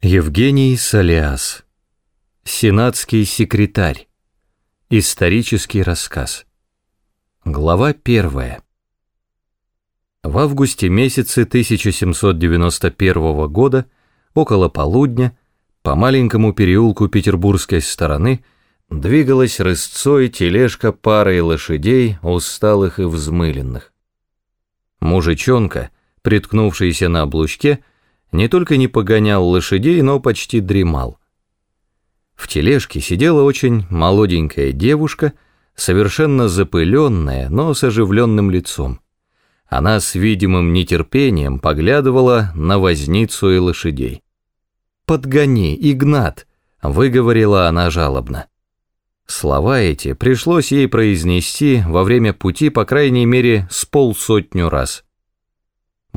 Евгений Солиас. Сенатский секретарь. Исторический рассказ. Глава первая. В августе месяце 1791 года, около полудня, по маленькому переулку петербургской стороны двигалась рысцой тележка парой лошадей, усталых и взмыленных. Мужичонка, приткнувшийся на облучке, не только не погонял лошадей, но почти дремал. В тележке сидела очень молоденькая девушка, совершенно запыленная, но с оживленным лицом. Она с видимым нетерпением поглядывала на возницу и лошадей. «Подгони, Игнат!» — выговорила она жалобно. Слова эти пришлось ей произнести во время пути по крайней мере с полсотню раз —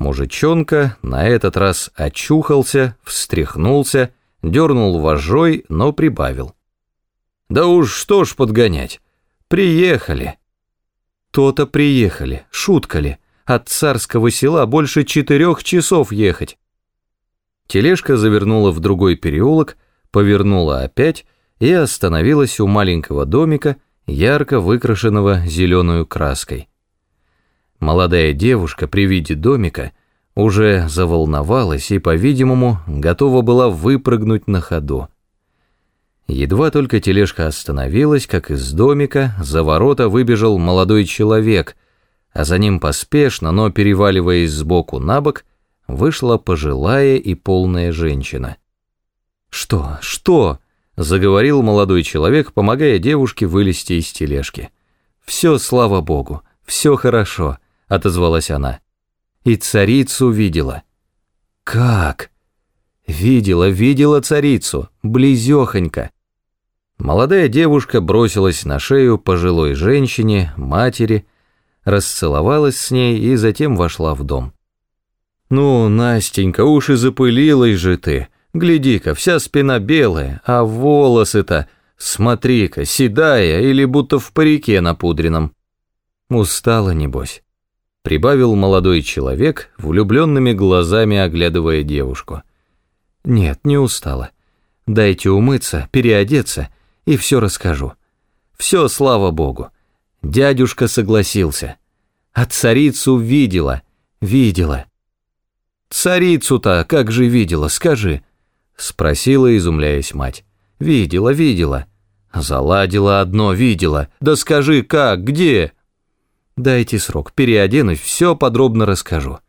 Мужичонка на этот раз очухался, встряхнулся, дернул вожжой, но прибавил. «Да уж что ж подгонять, приехали». «То-то приехали, шутка ли, от царского села больше четырех часов ехать». Тележка завернула в другой переулок, повернула опять и остановилась у маленького домика, ярко выкрашенного зеленую краской. Молодая девушка при виде домика уже заволновалась и, по-видимому, готова была выпрыгнуть на ходу. Едва только тележка остановилась, как из домика за ворота выбежал молодой человек, а за ним поспешно, но переваливаясь сбоку на бок, вышла пожилая и полная женщина. «Что? Что?» — заговорил молодой человек, помогая девушке вылезти из тележки. «Все, слава богу, все хорошо отозвалась она. И царицу видела. Как? Видела, видела царицу, близехонько. Молодая девушка бросилась на шею пожилой женщине, матери, расцеловалась с ней и затем вошла в дом. «Ну, Настенька, уж и запылилась же ты. Гляди-ка, вся спина белая, а волосы-то, смотри-ка, седая или будто в парике напудренном. Устала, небось прибавил молодой человек, влюбленными глазами оглядывая девушку. «Нет, не устала. Дайте умыться, переодеться, и все расскажу. Все, слава богу. Дядюшка согласился. А царицу видела, видела». «Царицу-то как же видела, скажи?» Спросила, изумляясь мать. «Видела, видела». «Заладила одно, видела. Да скажи, как, где?» Дайте срок, переоденусь, все подробно расскажу.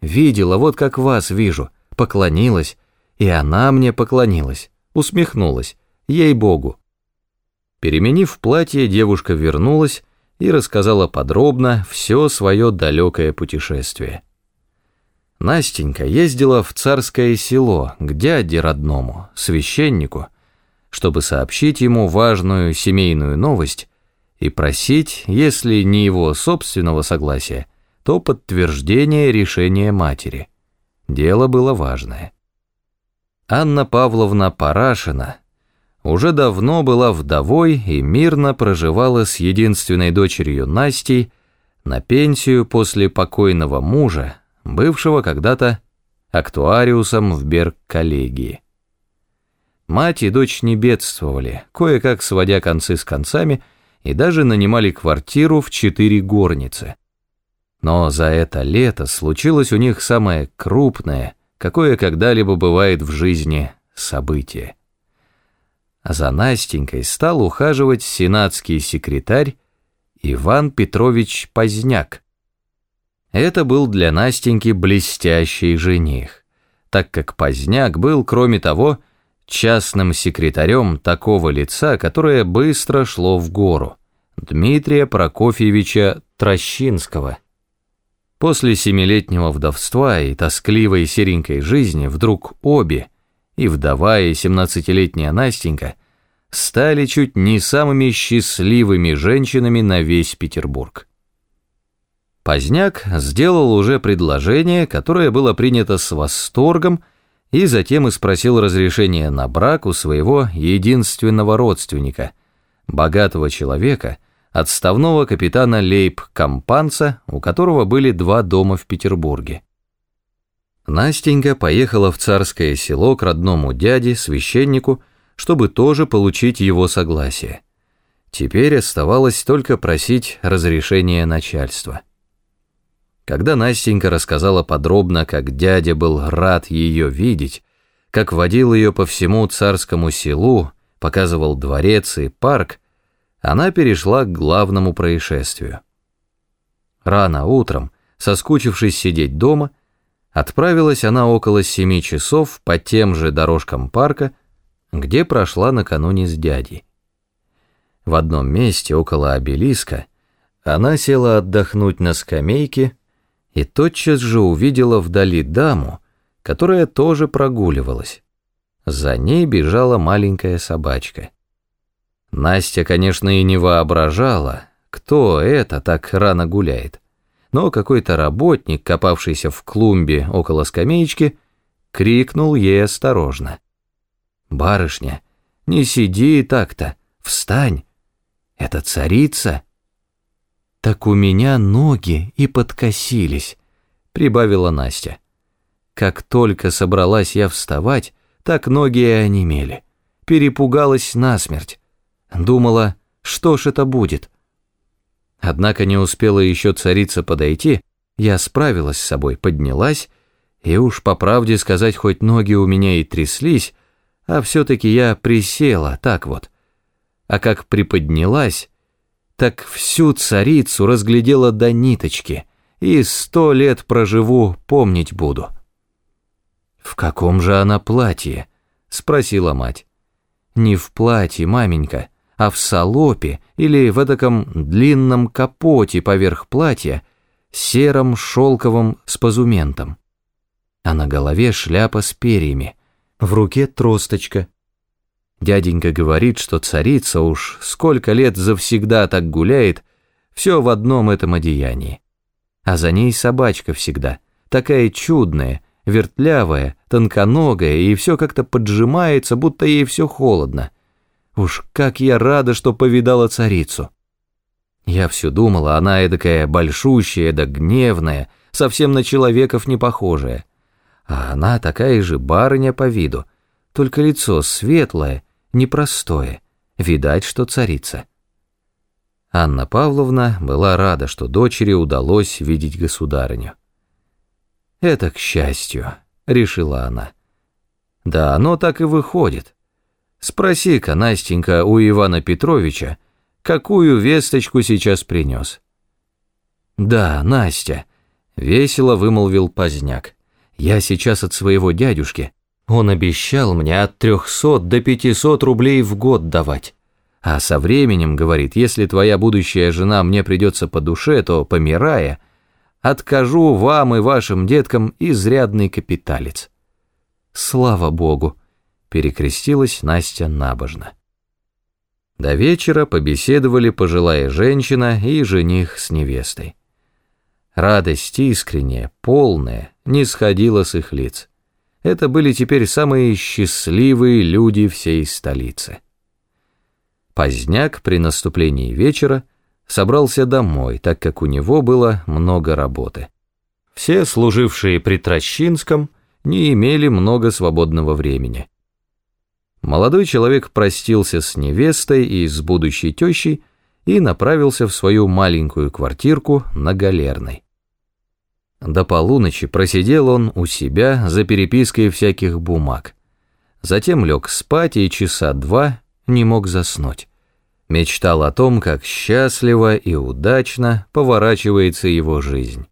Видела, вот как вас вижу, поклонилась, и она мне поклонилась, усмехнулась, ей-богу. Переменив платье, девушка вернулась и рассказала подробно все свое далекое путешествие. Настенька ездила в царское село к дяде родному, священнику, чтобы сообщить ему важную семейную новость и просить, если не его собственного согласия, то подтверждение решения матери. Дело было важное. Анна Павловна Парашина уже давно была вдовой и мирно проживала с единственной дочерью Настей на пенсию после покойного мужа, бывшего когда-то актуариусом в Берг-коллегии. Мать и дочь не бедствовали, кое-как сводя концы с концами – и даже нанимали квартиру в четыре горницы. Но за это лето случилось у них самое крупное, какое когда-либо бывает в жизни, событие. А за Настенькой стал ухаживать сенатский секретарь Иван Петрович Поздняк. Это был для Настеньки блестящий жених, так как Поздняк был, кроме того, частным секретарем такого лица, которое быстро шло в гору, Дмитрия Прокофьевича Трощинского. После семилетнего вдовства и тоскливой серенькой жизни вдруг обе, и вдова, и семнадцатилетняя Настенька, стали чуть не самыми счастливыми женщинами на весь Петербург. Поздняк сделал уже предложение, которое было принято с восторгом, и затем и спросил разрешения на брак у своего единственного родственника, богатого человека, отставного капитана Лейб Кампанца, у которого были два дома в Петербурге. Настенька поехала в царское село к родному дяде, священнику, чтобы тоже получить его согласие. Теперь оставалось только просить разрешения начальства. Когда Настенька рассказала подробно, как дядя был рад ее видеть, как водил ее по всему царскому селу, показывал дворец и парк, она перешла к главному происшествию. Рано утром, соскучившись сидеть дома, Отправилась она около семи часов по тем же дорожкам парка, где прошла накануне с дядей. В одном месте, около обелиска, она села отдохнуть на скамейке и тотчас же увидела вдали даму, которая тоже прогуливалась. За ней бежала маленькая собачка. Настя, конечно, и не воображала, кто это так рано гуляет но какой-то работник, копавшийся в клумбе около скамеечки, крикнул ей осторожно. «Барышня, не сиди так-то, встань, это царица». «Так у меня ноги и подкосились», — прибавила Настя. Как только собралась я вставать, так ноги и онемели. Перепугалась насмерть. Думала, что ж это будет, Однако не успела еще царица подойти, я справилась с собой, поднялась, и уж по правде сказать, хоть ноги у меня и тряслись, а все-таки я присела, так вот. А как приподнялась, так всю царицу разглядела до ниточки, и сто лет проживу, помнить буду. «В каком же она платье?» — спросила мать. «Не в платье, маменька», а в салопе или в таком длинном капоте поверх платья, сером шелковом с позументом. А на голове шляпа с перьями, в руке тросточка. Дяденька говорит, что царица уж сколько лет завсегда так гуляет, все в одном этом одеянии. А за ней собачка всегда, такая чудная, вертлявая, тонконогая, и все как-то поджимается, будто ей все холодно. Уж как я рада, что повидала царицу. Я все думала, она эдакая большущая да гневная, совсем на человеков не похожая. А она такая же барыня по виду, только лицо светлое, непростое, видать, что царица. Анна Павловна была рада, что дочери удалось видеть государыню. «Это к счастью», — решила она. «Да оно так и выходит. Спроси-ка, Настенька, у Ивана Петровича, какую весточку сейчас принес. Да, Настя, весело вымолвил поздняк. Я сейчас от своего дядюшки. Он обещал мне от трехсот до пятисот рублей в год давать. А со временем, говорит, если твоя будущая жена мне придется по душе, то, помирая, откажу вам и вашим деткам изрядный капиталец. Слава Богу! перекрестилась Настя набожно. До вечера побеседовали пожилая женщина и жених с невестой. Радость искренняя, полная, не сходила с их лиц. Это были теперь самые счастливые люди всей столицы. Поздняк при наступлении вечера собрался домой, так как у него было много работы. Все служившие при Трощинском не имели много свободного времени. Молодой человек простился с невестой и с будущей тещей и направился в свою маленькую квартирку на Галерной. До полуночи просидел он у себя за перепиской всяких бумаг. Затем лег спать и часа два не мог заснуть. Мечтал о том, как счастливо и удачно поворачивается его жизнь.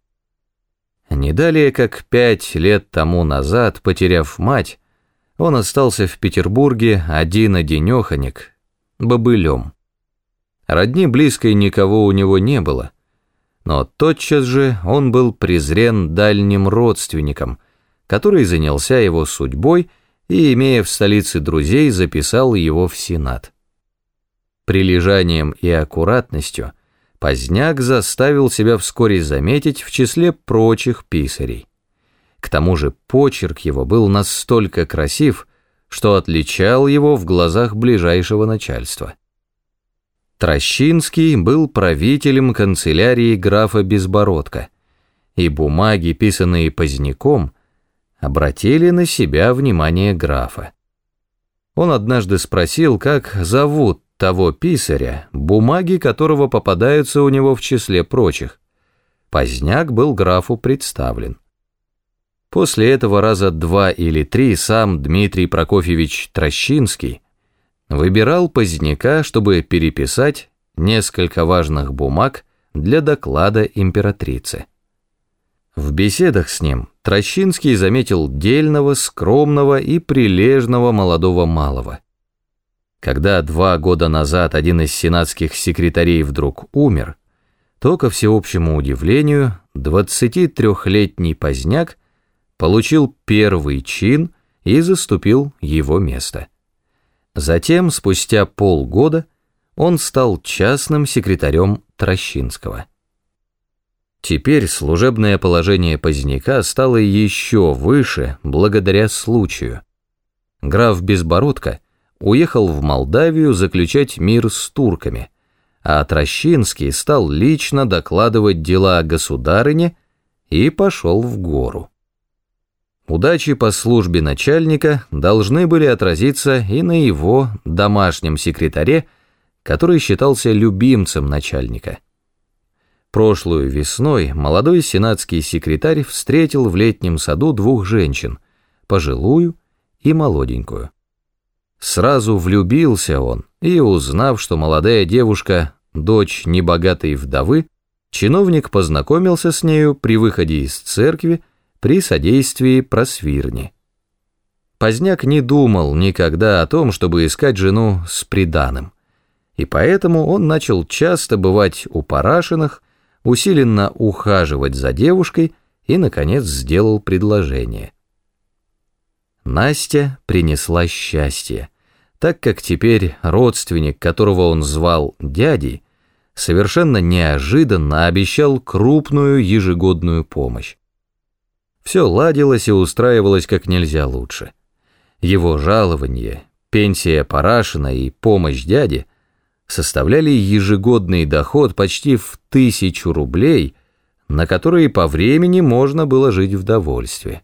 Не далее, как пять лет тому назад, потеряв мать, он остался в Петербурге один-одинеханик, бобылем. Родни близкой никого у него не было, но тотчас же он был презрен дальним родственником, который занялся его судьбой и, имея в столице друзей, записал его в Сенат. Прилежанием и аккуратностью Поздняк заставил себя вскоре заметить в числе прочих писарей. К тому же почерк его был настолько красив, что отличал его в глазах ближайшего начальства. Трощинский был правителем канцелярии графа Безбородка, и бумаги, писанные Поздняком, обратили на себя внимание графа. Он однажды спросил, как зовут того писаря, бумаги которого попадаются у него в числе прочих. Поздняк был графу представлен. После этого раза два или три сам Дмитрий Прокофьевич Трощинский выбирал поздняка, чтобы переписать несколько важных бумаг для доклада императрицы. В беседах с ним Трощинский заметил дельного, скромного и прилежного молодого малого. Когда два года назад один из сенатских секретарей вдруг умер, то, ко всеобщему удивлению, 23-летний поздняк получил первый чин и заступил его место. Затем, спустя полгода, он стал частным секретарем Трощинского. Теперь служебное положение Поздняка стало еще выше благодаря случаю. Граф Безбородко уехал в Молдавию заключать мир с турками, а Трощинский стал лично докладывать дела государыне и пошел в гору. Удачи по службе начальника должны были отразиться и на его домашнем секретаре, который считался любимцем начальника. Прошлую весной молодой сенатский секретарь встретил в летнем саду двух женщин, пожилую и молоденькую. Сразу влюбился он, и, узнав, что молодая девушка – дочь небогатой вдовы, чиновник познакомился с нею при выходе из церкви при содействии просвирни. Поздняк не думал никогда о том, чтобы искать жену с приданым, и поэтому он начал часто бывать у Парашиных, усиленно ухаживать за девушкой и, наконец, сделал предложение. Настя принесла счастье, так как теперь родственник, которого он звал дядей, совершенно неожиданно обещал крупную ежегодную помощь. Все ладилось и устраивалось как нельзя лучше. Его жалование, пенсия Парашина и помощь дяде – составляли ежегодный доход почти в тысячу рублей, на которые по времени можно было жить в довольстве.